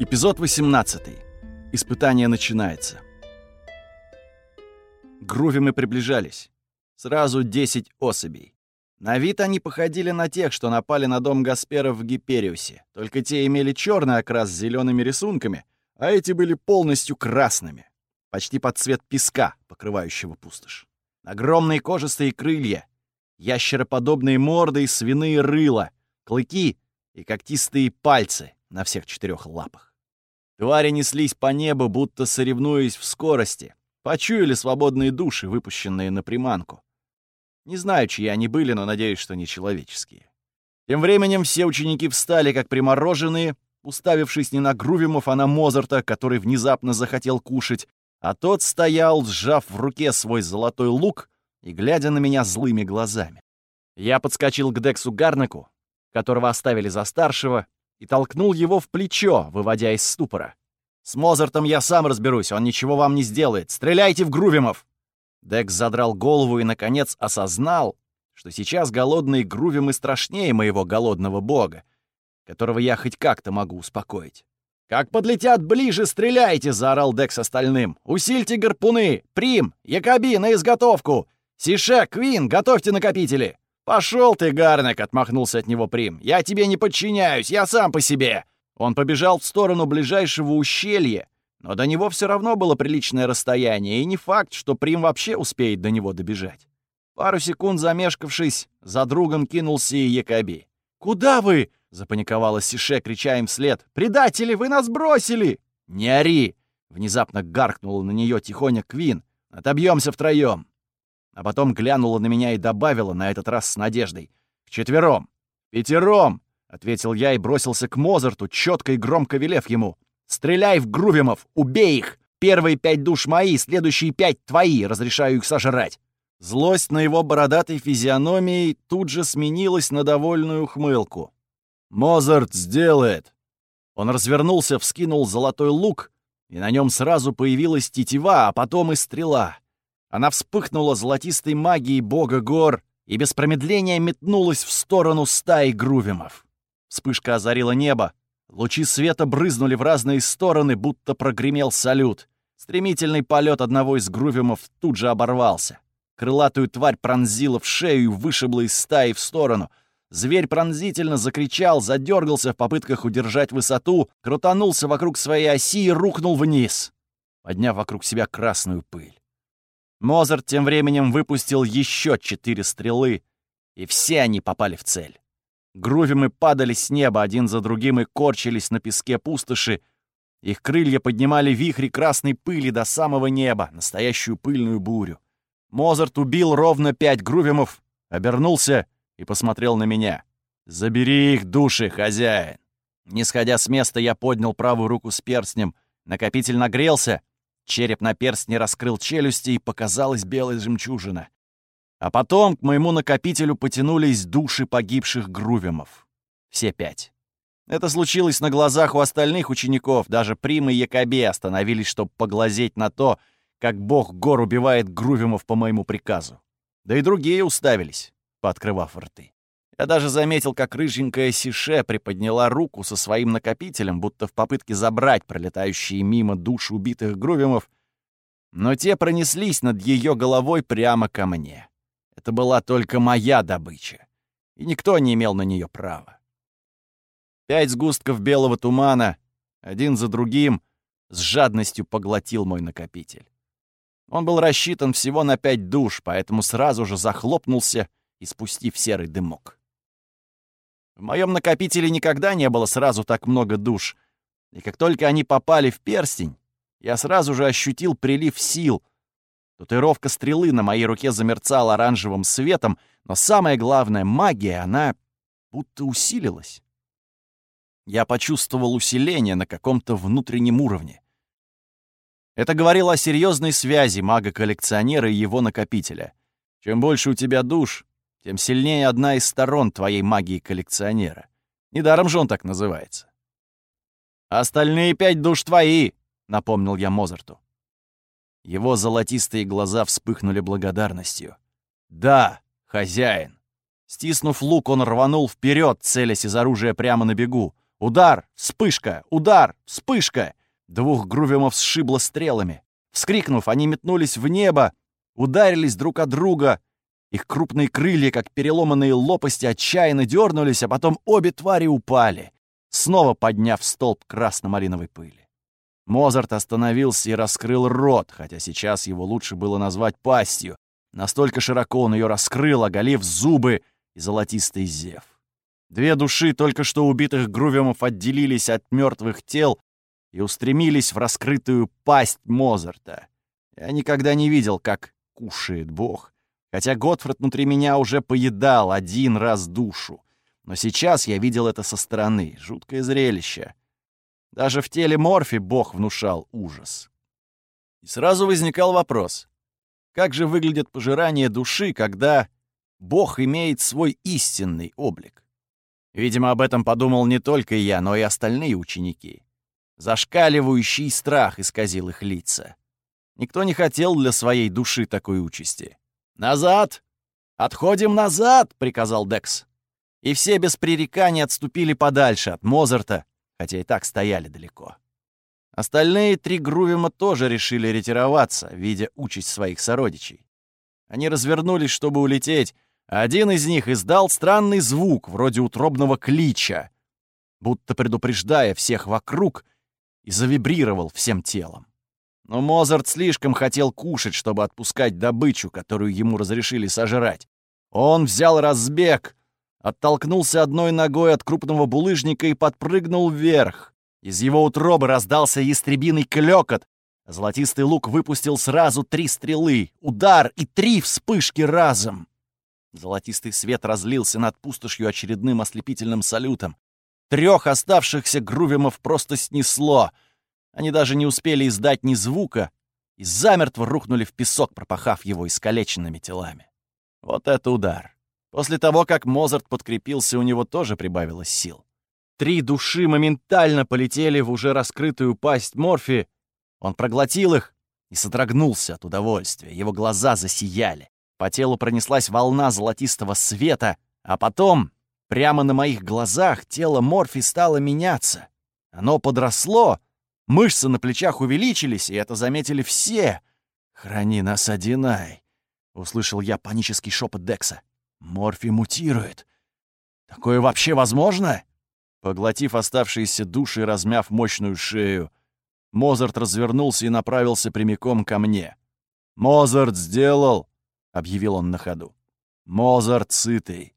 Эпизод 18. Испытание начинается. Грувимы приближались. Сразу 10 особей. На вид они походили на тех, что напали на дом Гасперов в Гипериусе, только те имели черный окрас с зелеными рисунками, а эти были полностью красными, почти под цвет песка, покрывающего пустошь. Огромные кожистые крылья, ящероподобные морды и свиные рыла, клыки и когтистые пальцы на всех четырех лапах. Твари неслись по небу, будто соревнуясь в скорости. Почуяли свободные души, выпущенные на приманку. Не знаю, чьи они были, но надеюсь, что не человеческие. Тем временем все ученики встали, как примороженные, уставившись не на Грувимов, а на Мозарта, который внезапно захотел кушать, а тот стоял, сжав в руке свой золотой лук и глядя на меня злыми глазами. Я подскочил к Дексу Гарнаку, которого оставили за старшего, и толкнул его в плечо, выводя из ступора. «С Мозартом я сам разберусь, он ничего вам не сделает. Стреляйте в Грувимов!» Декс задрал голову и, наконец, осознал, что сейчас голодные Грувимы страшнее моего голодного бога, которого я хоть как-то могу успокоить. «Как подлетят ближе, стреляйте!» — заорал Декс остальным. «Усильте гарпуны! Прим! Якоби, на изготовку! Сише, Квин, готовьте накопители!» «Пошел ты, Гарнек!» — отмахнулся от него Прим. «Я тебе не подчиняюсь, я сам по себе!» Он побежал в сторону ближайшего ущелья, но до него все равно было приличное расстояние, и не факт, что Прим вообще успеет до него добежать. Пару секунд замешкавшись, за другом кинулся и Якоби. «Куда вы?» — запаниковала Сише, крича им вслед. «Предатели, вы нас бросили!» «Не ори!» — внезапно гаркнула на нее тихоня Квин. «Отобьемся втроем!» А потом глянула на меня и добавила, на этот раз с надеждой. «Вчетвером! Пятером!» — ответил я и бросился к Мозарту, четко и громко велев ему. «Стреляй в Грувимов! Убей их! Первые пять душ мои, следующие пять твои! Разрешаю их сожрать!» Злость на его бородатой физиономии тут же сменилась на довольную ухмылку. «Мозарт сделает!» Он развернулся, вскинул золотой лук, и на нем сразу появилась тетива, а потом и стрела. Она вспыхнула золотистой магией бога гор и без промедления метнулась в сторону стаи грувимов. Вспышка озарила небо. Лучи света брызнули в разные стороны, будто прогремел салют. Стремительный полет одного из грувимов тут же оборвался. Крылатую тварь пронзила в шею и вышибла из стаи в сторону. Зверь пронзительно закричал, задергался в попытках удержать высоту, крутанулся вокруг своей оси и рухнул вниз, подняв вокруг себя красную пыль. Мозарт тем временем выпустил еще четыре стрелы, и все они попали в цель. Грувимы падали с неба один за другим и корчились на песке пустоши. Их крылья поднимали вихри красной пыли до самого неба, настоящую пыльную бурю. Мозарт убил ровно пять грувимов, обернулся и посмотрел на меня. «Забери их души, хозяин!» Не сходя с места, я поднял правую руку с перстнем. Накопитель нагрелся, Череп на перстне раскрыл челюсти, и показалась белая жемчужина. А потом к моему накопителю потянулись души погибших грувимов. Все пять. Это случилось на глазах у остальных учеников. Даже Прима и Якобе остановились, чтобы поглазеть на то, как бог гор убивает грувимов по моему приказу. Да и другие уставились, пооткрывав рты. Я даже заметил, как рыженькая Сише приподняла руку со своим накопителем, будто в попытке забрать пролетающие мимо души убитых грувимов, но те пронеслись над ее головой прямо ко мне. Это была только моя добыча, и никто не имел на нее права. Пять сгустков белого тумана, один за другим, с жадностью поглотил мой накопитель. Он был рассчитан всего на пять душ, поэтому сразу же захлопнулся, испустив серый дымок. В моем накопителе никогда не было сразу так много душ. И как только они попали в перстень, я сразу же ощутил прилив сил. Татуировка стрелы на моей руке замерцала оранжевым светом, но самое главное — магия, она будто усилилась. Я почувствовал усиление на каком-то внутреннем уровне. Это говорило о серьезной связи мага-коллекционера и его накопителя. Чем больше у тебя душ, тем сильнее одна из сторон твоей магии коллекционера. Недаром же он так называется. «Остальные пять душ твои!» — напомнил я Мозарту. Его золотистые глаза вспыхнули благодарностью. «Да, хозяин!» Стиснув лук, он рванул вперед, целясь из оружия прямо на бегу. Удар, вспышка, удар, вспышка. Двух грувимов сшибло стрелами. Вскрикнув, они метнулись в небо, ударились друг от друга. Их крупные крылья, как переломанные лопасти, отчаянно дернулись, а потом обе твари упали, снова подняв столб красно-малиновой пыли. Мозарт остановился и раскрыл рот, хотя сейчас его лучше было назвать пастью. Настолько широко он ее раскрыл, оголив зубы и золотистый зев. Две души только что убитых грувимов отделились от мертвых тел и устремились в раскрытую пасть Мозарта. Я никогда не видел, как кушает Бог, хотя Готфред внутри меня уже поедал один раз душу. Но сейчас я видел это со стороны, жуткое зрелище. Даже в теле Морфи Бог внушал ужас. И сразу возникал вопрос, как же выглядит пожирание души, когда Бог имеет свой истинный облик? Видимо, об этом подумал не только я, но и остальные ученики. Зашкаливающий страх исказил их лица. Никто не хотел для своей души такой участи. «Назад! Отходим назад!» — приказал Декс. И все без пререканий отступили подальше от Мозарта, хотя и так стояли далеко. Остальные три Грувима тоже решили ретироваться, видя участь своих сородичей. Они развернулись, чтобы улететь, один из них издал странный звук, вроде утробного клича, будто предупреждая всех вокруг, и завибрировал всем телом. Но Мозарт слишком хотел кушать, чтобы отпускать добычу, которую ему разрешили сожрать. Он взял разбег, оттолкнулся одной ногой от крупного булыжника и подпрыгнул вверх. Из его утробы раздался ястребиный клёкот. Золотистый лук выпустил сразу три стрелы, удар и три вспышки разом. Золотистый свет разлился над пустошью очередным ослепительным салютом. Трех оставшихся грувимов просто снесло. Они даже не успели издать ни звука и замертво рухнули в песок, пропахав его искалеченными телами. Вот это удар. После того, как Мозарт подкрепился, у него тоже прибавилось сил. Три души моментально полетели в уже раскрытую пасть Морфи. Он проглотил их и содрогнулся от удовольствия. Его глаза засияли. По телу пронеслась волна золотистого света, а потом, прямо на моих глазах, тело Морфи стало меняться. Оно подросло, мышцы на плечах увеличились, и это заметили все. «Храни нас, Одинай!» — услышал я панический шепот Декса. «Морфи мутирует. Такое вообще возможно?» Поглотив оставшиеся души и размяв мощную шею, Мозарт развернулся и направился прямиком ко мне. «Мозарт сделал!» — объявил он на ходу. Мозарт сытый.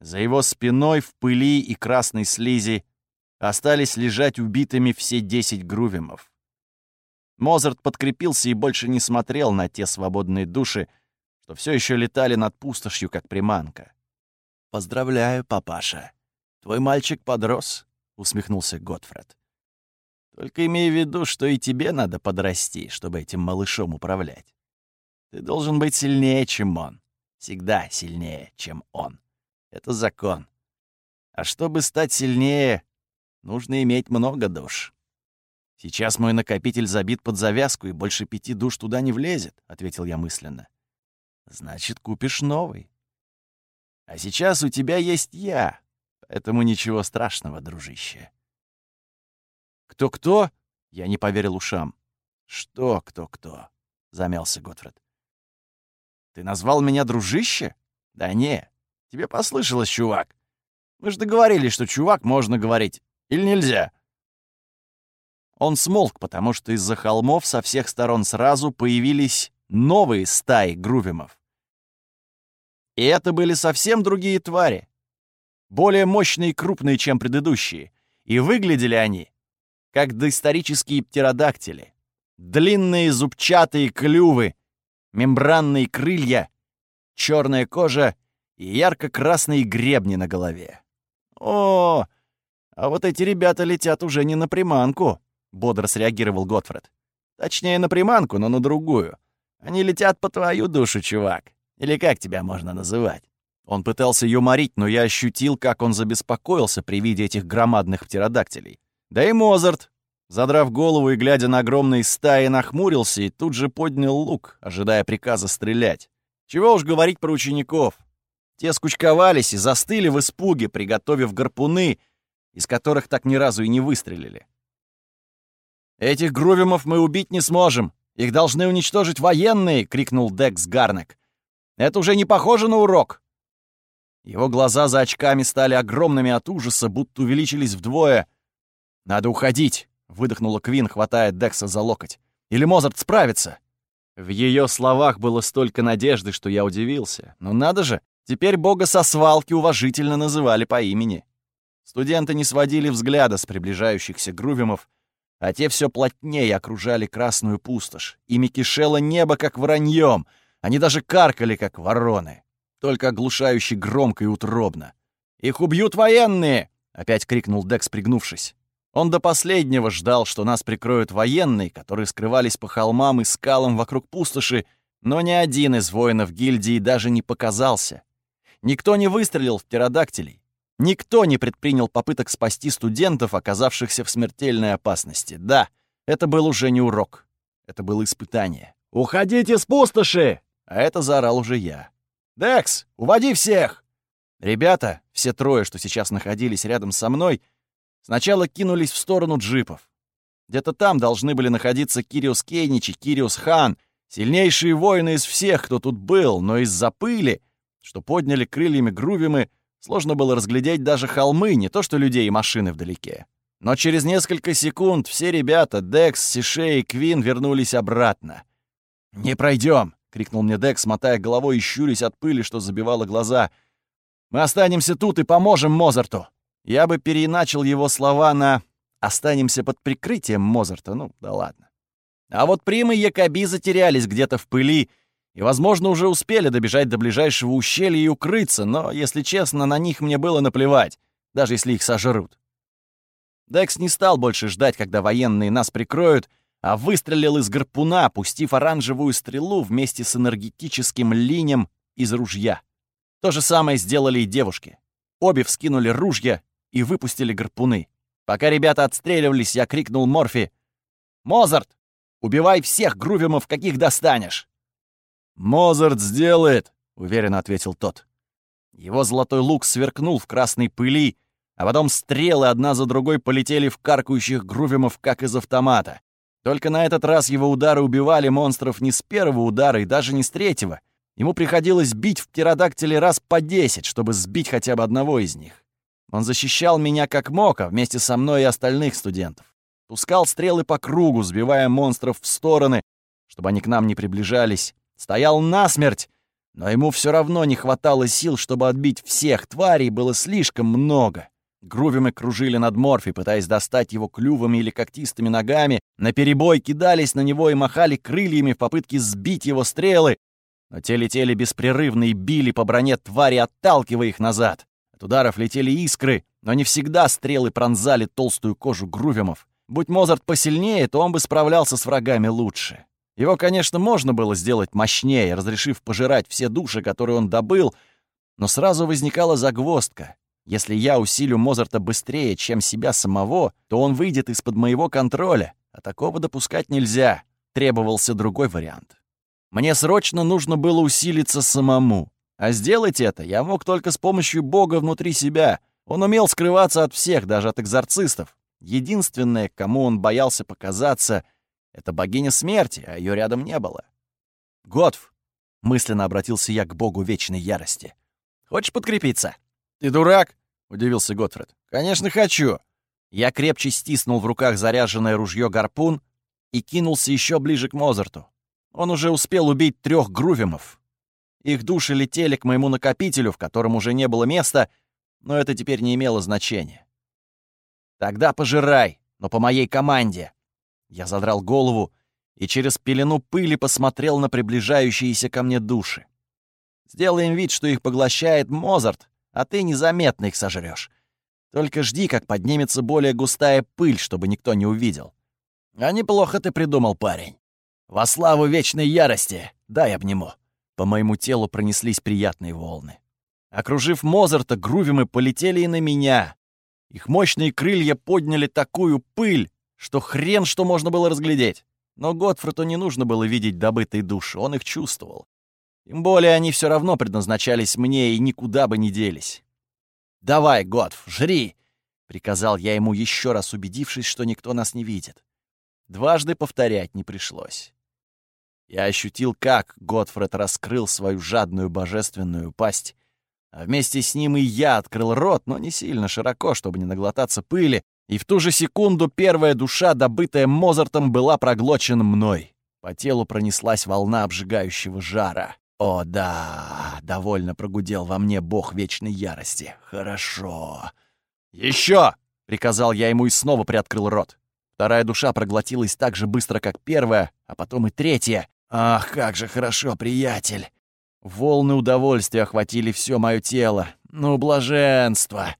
За его спиной в пыли и красной слизи остались лежать убитыми все десять грувимов. Мозарт подкрепился и больше не смотрел на те свободные души, что все еще летали над пустошью, как приманка. «Поздравляю, папаша. Твой мальчик подрос», — усмехнулся Готфред. «Только имей в виду, что и тебе надо подрасти, чтобы этим малышом управлять. Ты должен быть сильнее, чем он. Всегда сильнее, чем он. Это закон. А чтобы стать сильнее, нужно иметь много душ. Сейчас мой накопитель забит под завязку, и больше пяти душ туда не влезет, — ответил я мысленно. Значит, купишь новый. А сейчас у тебя есть я, поэтому ничего страшного, дружище. Кто-кто? Я не поверил ушам. Что кто-кто? Замялся Готфред. Ты назвал меня дружище? Да не, тебе послышалось, чувак. Мы же договорились, что чувак можно говорить. Или нельзя?» Он смолк, потому что из-за холмов со всех сторон сразу появились новые стаи грувимов. И это были совсем другие твари. Более мощные и крупные, чем предыдущие. И выглядели они, как доисторические птеродактили. Длинные зубчатые клювы, мембранные крылья, черная кожа и ярко-красные гребни на голове. «О, а вот эти ребята летят уже не на приманку», — бодро среагировал Готфред. «Точнее, на приманку, но на другую. Они летят по твою душу, чувак. Или как тебя можно называть?» Он пытался юморить, но я ощутил, как он забеспокоился при виде этих громадных птеродактилей. Да и Мозарт, Задрав голову и глядя на огромные стаи, нахмурился и тут же поднял лук, ожидая приказа стрелять. Чего уж говорить про учеников. Те скучковались и застыли в испуге, приготовив гарпуны, из которых так ни разу и не выстрелили. «Этих грувимов мы убить не сможем! Их должны уничтожить военные!» — крикнул Декс Гарнек. «Это уже не похоже на урок!» Его глаза за очками стали огромными от ужаса, будто увеличились вдвое. «Надо уходить!» — выдохнула Квин, хватая Декса за локоть. «Или Мозарт справится!» В ее словах было столько надежды, что я удивился. Но надо же, теперь бога со свалки уважительно называли по имени. Студенты не сводили взгляда с приближающихся грувимов, а те все плотнее окружали красную пустошь. Ими кишело небо, как враньем. Они даже каркали, как вороны. Только оглушающе громко и утробно. «Их убьют военные!» — опять крикнул Декс, пригнувшись. Он до последнего ждал, что нас прикроют военные, которые скрывались по холмам и скалам вокруг пустоши, но ни один из воинов гильдии даже не показался. Никто не выстрелил в птеродактилей. Никто не предпринял попыток спасти студентов, оказавшихся в смертельной опасности. Да, это был уже не урок. Это было испытание. «Уходите с пустоши!» А это заорал уже я. «Декс, уводи всех!» Ребята, все трое, что сейчас находились рядом со мной, сначала кинулись в сторону джипов. Где-то там должны были находиться Кириус Кейнич и Кириус Хан, сильнейшие воины из всех, кто тут был, но из-за пыли, что подняли крыльями грувимы, Сложно было разглядеть даже холмы, не то что людей и машины вдалеке. Но через несколько секунд все ребята, Декс, Сише и Квин, вернулись обратно. «Не пройдем!» — крикнул мне Декс, мотая головой и щурясь от пыли, что забивало глаза. «Мы останемся тут и поможем Мозарту!» Я бы переиначил его слова на «останемся под прикрытием Мозарта». Ну, да ладно. А вот Прима и Якоби затерялись где-то в пыли, и, возможно, уже успели добежать до ближайшего ущелья и укрыться, но, если честно, на них мне было наплевать, даже если их сожрут. Декс не стал больше ждать, когда военные нас прикроют, а выстрелил из гарпуна, пустив оранжевую стрелу вместе с энергетическим линем из ружья. То же самое сделали и девушки. Обе вскинули ружья и выпустили гарпуны. Пока ребята отстреливались, я крикнул Морфи. «Мозарт, убивай всех грувимов, каких достанешь!» «Мозарт сделает», — уверенно ответил тот. Его золотой лук сверкнул в красной пыли, а потом стрелы одна за другой полетели в каркающих грувимов, как из автомата. Только на этот раз его удары убивали монстров не с первого удара и даже не с третьего. Ему приходилось бить в птеродактиле раз по десять, чтобы сбить хотя бы одного из них. Он защищал меня как мог, а вместе со мной и остальных студентов. Пускал стрелы по кругу, сбивая монстров в стороны, чтобы они к нам не приближались, Стоял насмерть, но ему все равно не хватало сил, чтобы отбить всех. Тварей было слишком много. Грувимы кружили над Морфи, пытаясь достать его клювами или когтистыми ногами, наперебой кидались на него и махали крыльями в попытке сбить его стрелы, но те летели беспрерывно и били по броне твари, отталкивая их назад. От ударов летели искры, но не всегда стрелы пронзали толстую кожу грувимов. Будь Мозарт посильнее, то он бы справлялся с врагами лучше. Его, конечно, можно было сделать мощнее, разрешив пожирать все души, которые он добыл, но сразу возникала загвоздка. Если я усилю Мозарта быстрее, чем себя самого, то он выйдет из-под моего контроля, а такого допускать нельзя. Требовался другой вариант. Мне срочно нужно было усилиться самому. А сделать это я мог только с помощью Бога внутри себя. Он умел скрываться от всех, даже от экзорцистов. Единственное, кому он боялся показаться, это богиня смерти, а ее рядом не было. «Готф!» — мысленно обратился я к богу вечной ярости. «Хочешь подкрепиться?» «Ты дурак?» — удивился Готфред. «Конечно, хочу!» Я крепче стиснул в руках заряженное ружье гарпун и кинулся еще ближе к Мозарту. Он уже успел убить трех грувимов. Их души летели к моему накопителю, в котором уже не было места, но это теперь не имело значения. «Тогда пожирай, но по моей команде!» Я задрал голову и через пелену пыли посмотрел на приближающиеся ко мне души. Сделаем вид, что их поглощает Мозарт, а ты незаметно их сожрешь. Только жди, как поднимется более густая пыль, чтобы никто не увидел. А неплохо ты придумал, парень. Во славу вечной ярости, дай обниму. По моему телу пронеслись приятные волны. Окружив Мозарта, грувимы полетели и на меня. Их мощные крылья подняли такую пыль, что хрен что можно было разглядеть. Но Готфруту не нужно было видеть добытые души, он их чувствовал. Тем более они все равно предназначались мне и никуда бы не делись. «Давай, Готф, жри!» — приказал я ему еще раз, убедившись, что никто нас не видит. Дважды повторять не пришлось. Я ощутил, как Готфред раскрыл свою жадную божественную пасть, а вместе с ним и я открыл рот, но не сильно широко, чтобы не наглотаться пыли, и в ту же секунду первая душа, добытая Мозартом, была проглочена мной. По телу пронеслась волна обжигающего жара. «О, да!» — довольно прогудел во мне бог вечной ярости. «Хорошо!» «Еще!» — приказал я ему и снова приоткрыл рот. Вторая душа проглотилась так же быстро, как первая, а потом и третья. «Ах, как же хорошо, приятель!» Волны удовольствия охватили все мое тело. Ну, блаженство!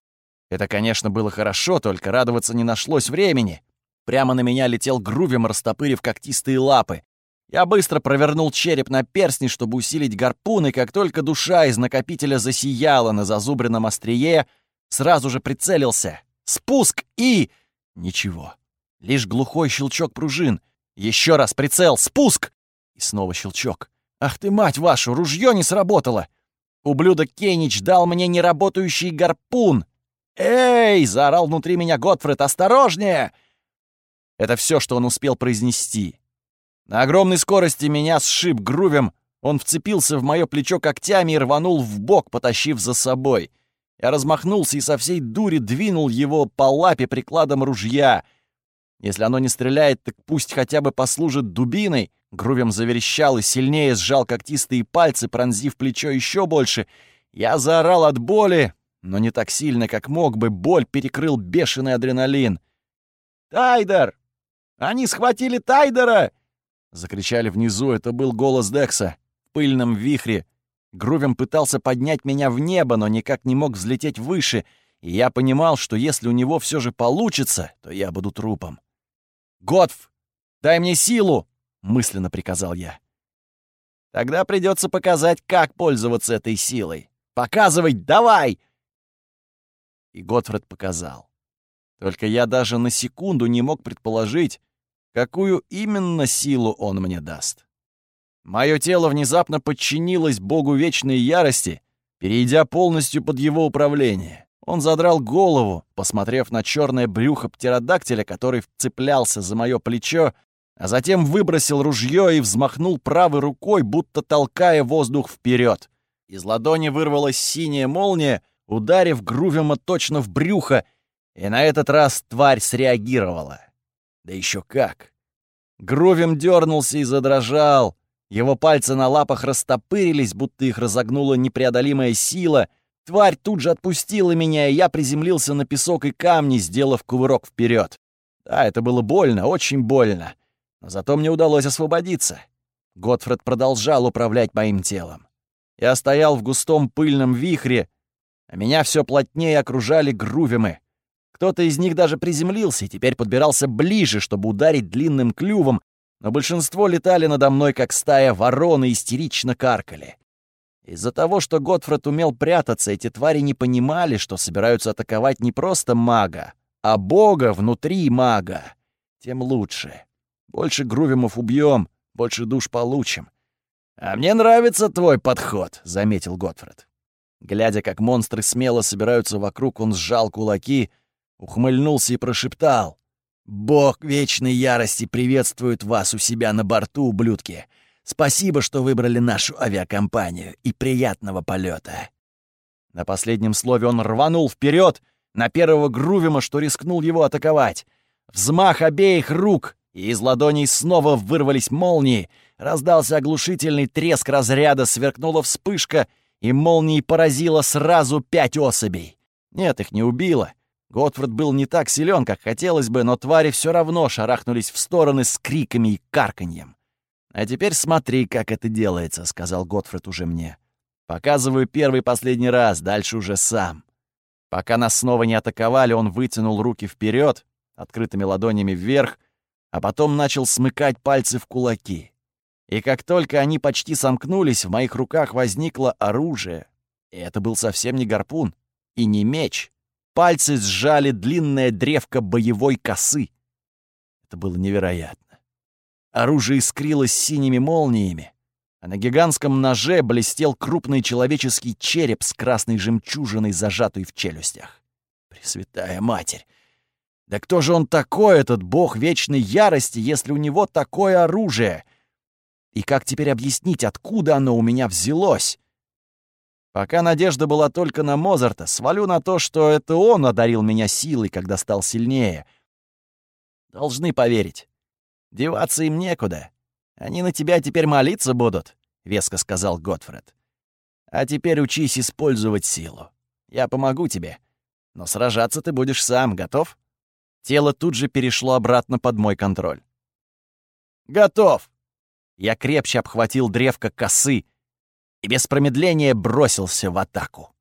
Это, конечно, было хорошо, только радоваться не нашлось времени. Прямо на меня летел грувем, растопырив когтистые лапы. Я быстро провернул череп на перстни, чтобы усилить гарпун, и как только душа из накопителя засияла на зазубренном острие, сразу же прицелился. Спуск и... Ничего. Лишь глухой щелчок пружин. Еще раз прицел, спуск! И снова щелчок. Ах ты, мать вашу, ружье не сработало! Ублюдок Кенич дал мне неработающий гарпун! «Эй!» — заорал внутри меня Готфред. «Осторожнее!» Это все, что он успел произнести. На огромной скорости меня сшиб грувем, он вцепился в мое плечо когтями и рванул в бок, потащив за собой. Я размахнулся и со всей дури двинул его по лапе прикладом ружья. Если оно не стреляет, так пусть хотя бы послужит дубиной. Грувем заверещал и сильнее сжал когтистые пальцы, пронзив плечо еще больше. Я заорал от боли, но не так сильно, как мог бы. Боль перекрыл бешеный адреналин. «Тайдер! Они схватили Тайдера!» Закричали внизу, это был голос Декса. В пыльном вихре. Грувем пытался поднять меня в небо, но никак не мог взлететь выше, и я понимал, что если у него все же получится, то я буду трупом. «Готф, дай мне силу!» — мысленно приказал я. «Тогда придется показать, как пользоваться этой силой. Показывай, давай!» И Готфред показал. Только я даже на секунду не мог предположить, какую именно силу он мне даст. Мое тело внезапно подчинилось богу вечной ярости, перейдя полностью под его управление. Он задрал голову, посмотрев на черное брюхо птеродактиля, который вцеплялся за мое плечо а затем выбросил ружье и взмахнул правой рукой, будто толкая воздух вперед. Из ладони вырвалась синяя молния, ударив Грувема точно в брюхо, и на этот раз тварь среагировала. Да еще как! Грувем дернулся и задрожал. Его пальцы на лапах растопырились, будто их разогнула непреодолимая сила. Тварь тут же отпустила меня, и я приземлился на песок и камни, сделав кувырок вперед. Да, это было больно, очень больно. Но зато мне удалось освободиться. Готфред продолжал управлять моим телом. Я стоял в густом пыльном вихре, а меня все плотнее окружали грувимы. Кто-то из них даже приземлился и теперь подбирался ближе, чтобы ударить длинным клювом, но большинство летали надо мной, как стая ворон, и истерично каркали. Из-за того, что Готфред умел прятаться, эти твари не понимали, что собираются атаковать не просто мага, а бога внутри мага. Тем лучше. Больше грувимов убьем, больше душ получим. «А мне нравится твой подход», — заметил Готфред. Глядя, как монстры смело собираются вокруг, он сжал кулаки, ухмыльнулся и прошептал. «Бог вечной ярости приветствует вас у себя на борту, ублюдки. Спасибо, что выбрали нашу авиакомпанию, и приятного полета. На последнем слове он рванул вперед на первого Грувима, что рискнул его атаковать. Взмах обеих рук, и из ладоней снова вырвались молнии, раздался оглушительный треск разряда, сверкнула вспышка, и молнией поразила сразу пять особей. Нет, их не убило. Готфред был не так силен, как хотелось бы, но твари все равно шарахнулись в стороны с криками и карканьем. «А теперь смотри, как это делается», — сказал Готфред уже мне. «Показываю первый последний раз, дальше уже сам». Пока нас снова не атаковали, он вытянул руки вперед, открытыми ладонями вверх, а потом начал смыкать пальцы в кулаки. И как только они почти сомкнулись, в моих руках возникло оружие. И это был совсем не гарпун и не меч. Пальцы сжали длинное древко боевой косы. Это было невероятно. Оружие искрилось синими молниями, а на гигантском ноже блестел крупный человеческий череп с красной жемчужиной, зажатой в челюстях. Пресвятая Матерь! Да кто же он такой, этот бог вечной ярости, если у него такое оружие? И как теперь объяснить, откуда оно у меня взялось? Пока надежда была только на Мозарта, свалю на то, что это он одарил меня силой, когда стал сильнее. Должны поверить. Деваться им некуда. Они на тебя теперь молиться будут, — веско сказал Готфред. А теперь учись использовать силу. Я помогу тебе. Но сражаться ты будешь сам, готов? Тело тут же перешло обратно под мой контроль. «Готов!» Я крепче обхватил древко косы и без промедления бросился в атаку.